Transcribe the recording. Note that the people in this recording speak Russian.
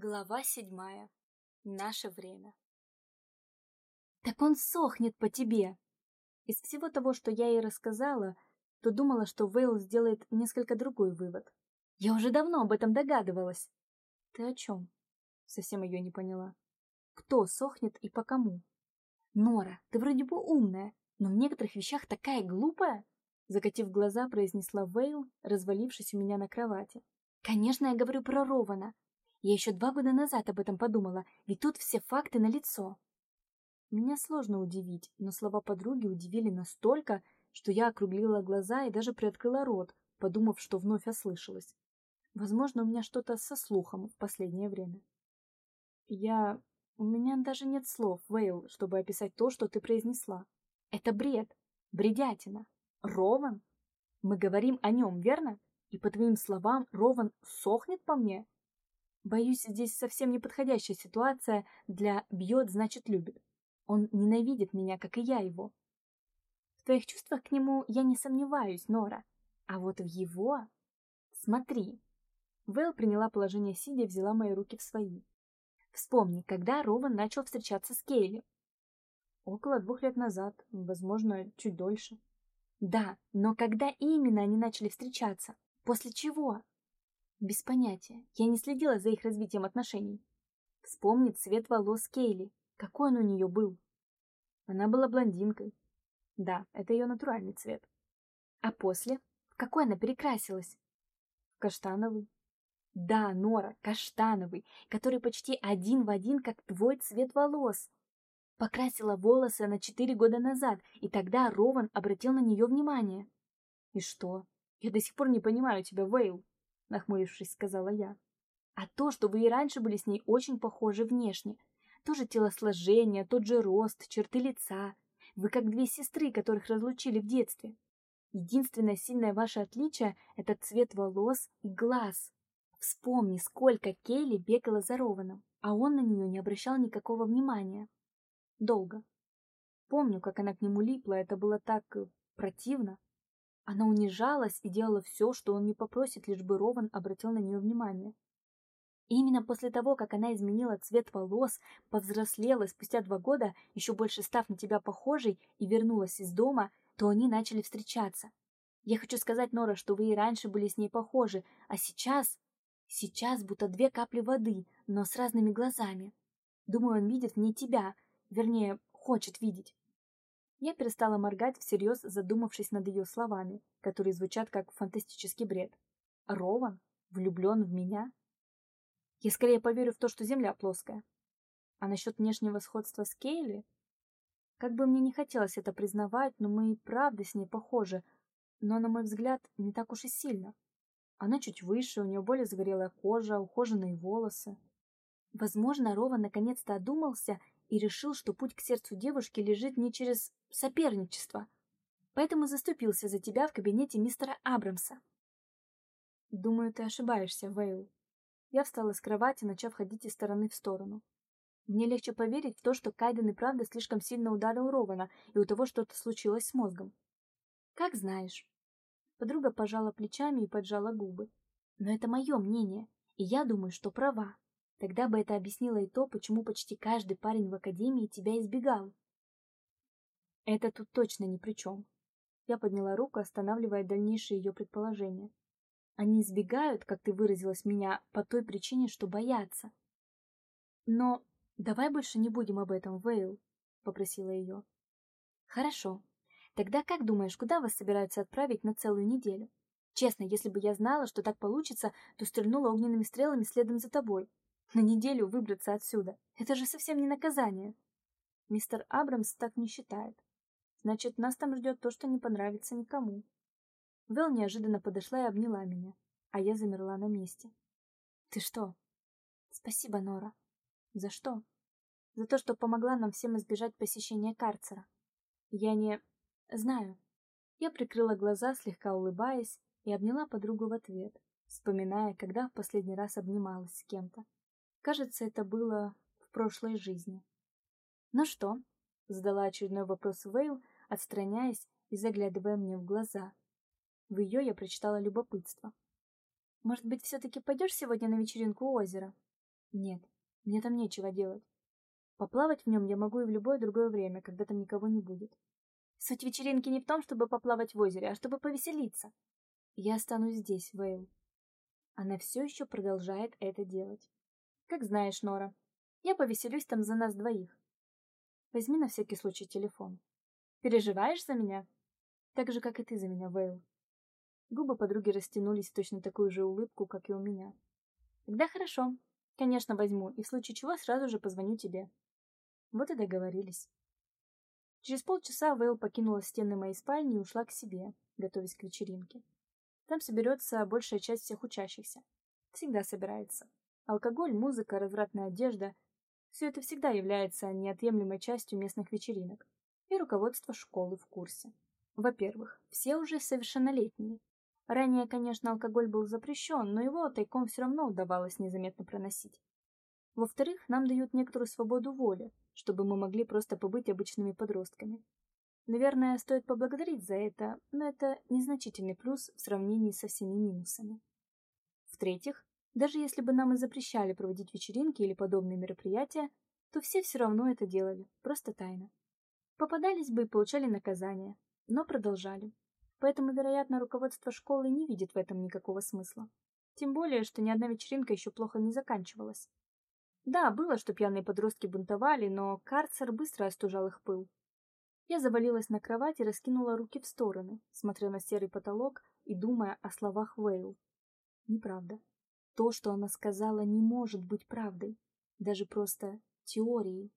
Глава седьмая. Наше время. Так он сохнет по тебе. Из всего того, что я ей рассказала, то думала, что Вейл сделает несколько другой вывод. Я уже давно об этом догадывалась. Ты о чем? Совсем ее не поняла. Кто сохнет и по кому? Нора, ты вроде бы умная, но в некоторых вещах такая глупая. Закатив глаза, произнесла Вейл, развалившись у меня на кровати. Конечно, я говорю про Рована, я еще два года назад об этом подумала, ведь тут все факты налицо. Меня сложно удивить, но слова подруги удивили настолько, что я округлила глаза и даже приоткрыла рот, подумав, что вновь ослышалась. Возможно, у меня что-то со слухом в последнее время. Я... У меня даже нет слов, Вейл, чтобы описать то, что ты произнесла. Это бред. Бредятина. Рован? Мы говорим о нем, верно? И по твоим словам, Рован сохнет по мне? Боюсь, здесь совсем неподходящая ситуация для «бьет, значит любит». Он ненавидит меня, как и я его. В твоих чувствах к нему я не сомневаюсь, Нора. А вот в его... Смотри. Вэл приняла положение сидя и взяла мои руки в свои. Вспомни, когда Рован начал встречаться с Кейли. Около двух лет назад, возможно, чуть дольше. Да, но когда именно они начали встречаться? После чего? Без понятия. Я не следила за их развитием отношений. Вспомнит цвет волос Кейли. Какой он у нее был? Она была блондинкой. Да, это ее натуральный цвет. А после? В какой она перекрасилась? В каштановый. Да, Нора, каштановый, который почти один в один, как твой цвет волос. Покрасила волосы на четыре года назад, и тогда Рован обратил на нее внимание. И что? Я до сих пор не понимаю тебя, Вейл нахмурившись, сказала я. А то, что вы и раньше были с ней очень похожи внешне. Тоже телосложение, тот же рост, черты лица. Вы как две сестры, которых разлучили в детстве. Единственное сильное ваше отличие – это цвет волос и глаз. Вспомни, сколько Кейли бегала за Рованом, а он на нее не обращал никакого внимания. Долго. Помню, как она к нему липла, это было так э, противно. Она унижалась и делала все, что он не попросит, лишь бы Рован обратил на нее внимание. И именно после того, как она изменила цвет волос, повзрослела спустя два года, еще больше став на тебя похожей и вернулась из дома, то они начали встречаться. Я хочу сказать, Нора, что вы и раньше были с ней похожи, а сейчас... Сейчас будто две капли воды, но с разными глазами. Думаю, он видит в ней тебя, вернее, хочет видеть. Я перестала моргать, всерьез задумавшись над ее словами, которые звучат как фантастический бред. Рован? Влюблен в меня? Я скорее поверю в то, что Земля плоская. А насчет внешнего сходства с Кейли? Как бы мне не хотелось это признавать, но мы и правда с ней похожи, но, на мой взгляд, не так уж и сильно. Она чуть выше, у нее более загорелая кожа, ухоженные волосы. Возможно, Рова наконец-то одумался и решил, что путь к сердцу девушки лежит не через соперничество, поэтому заступился за тебя в кабинете мистера Абрамса. Думаю, ты ошибаешься, Вейл. Я встала с кровати, начав ходить из стороны в сторону. Мне легче поверить в то, что Кайден и правда слишком сильно ударил Рована, и у того что-то случилось с мозгом. Как знаешь. Подруга пожала плечами и поджала губы. Но это мое мнение, и я думаю, что права. Тогда бы это объяснило и то, почему почти каждый парень в академии тебя избегал. Это тут точно ни при чем. Я подняла руку, останавливая дальнейшие ее предположения. Они избегают, как ты выразилась меня, по той причине, что боятся. Но давай больше не будем об этом, Вейл, попросила ее. Хорошо. Тогда как думаешь, куда вас собираются отправить на целую неделю? Честно, если бы я знала, что так получится, то стрельнула огненными стрелами следом за тобой. На неделю выбраться отсюда. Это же совсем не наказание. Мистер Абрамс так не считает. Значит, нас там ждет то, что не понравится никому. Вэл неожиданно подошла и обняла меня, а я замерла на месте. Ты что? Спасибо, Нора. За что? За то, что помогла нам всем избежать посещения карцера. Я не... знаю. Я прикрыла глаза, слегка улыбаясь, и обняла подругу в ответ, вспоминая, когда в последний раз обнималась с кем-то. Кажется, это было в прошлой жизни. «Ну что?» — задала очередной вопрос Вейл, отстраняясь и заглядывая мне в глаза. В ее я прочитала любопытство. «Может быть, все-таки пойдешь сегодня на вечеринку у озера?» Нет, мне там нечего делать. Поплавать в нем я могу и в любое другое время, когда там никого не будет. Суть вечеринки не в том, чтобы поплавать в озере, а чтобы повеселиться. Я останусь здесь, Вейл. Она все еще продолжает это делать. Как знаешь, Нора. Я повеселюсь там за нас двоих. Возьми на всякий случай телефон. Переживаешь за меня? Так же, как и ты за меня, Вейл. Губы подруги растянулись в точно такую же улыбку, как и у меня. Тогда хорошо. Конечно, возьму, и в случае чего сразу же позвоню тебе. Вот и договорились. Через полчаса Вейл покинула стены моей спальни и ушла к себе, готовясь к вечеринке. Там соберется большая часть всех учащихся. Всегда собирается. Алкоголь, музыка, развратная одежда – все это всегда является неотъемлемой частью местных вечеринок. И руководство школы в курсе. Во-первых, все уже совершеннолетние. Ранее, конечно, алкоголь был запрещен, но его тайком все равно удавалось незаметно проносить. Во-вторых, нам дают некоторую свободу воли, чтобы мы могли просто побыть обычными подростками. Наверное, стоит поблагодарить за это, но это незначительный плюс в сравнении со всеми минусами. В-третьих, даже если бы нам и запрещали проводить вечеринки или подобные мероприятия, то все все равно это делали, просто тайно. Попадались бы и получали наказание, но продолжали. Поэтому, вероятно, руководство школы не видит в этом никакого смысла. Тем более, что ни одна вечеринка еще плохо не заканчивалась. Да, было, что пьяные подростки бунтовали, но карцер быстро остужал их пыл. Я завалилась на кровать и раскинула руки в стороны, смотря на серый потолок и думая о словах Вейл. Неправда. То, что она сказала, не может быть правдой. Даже просто теорией.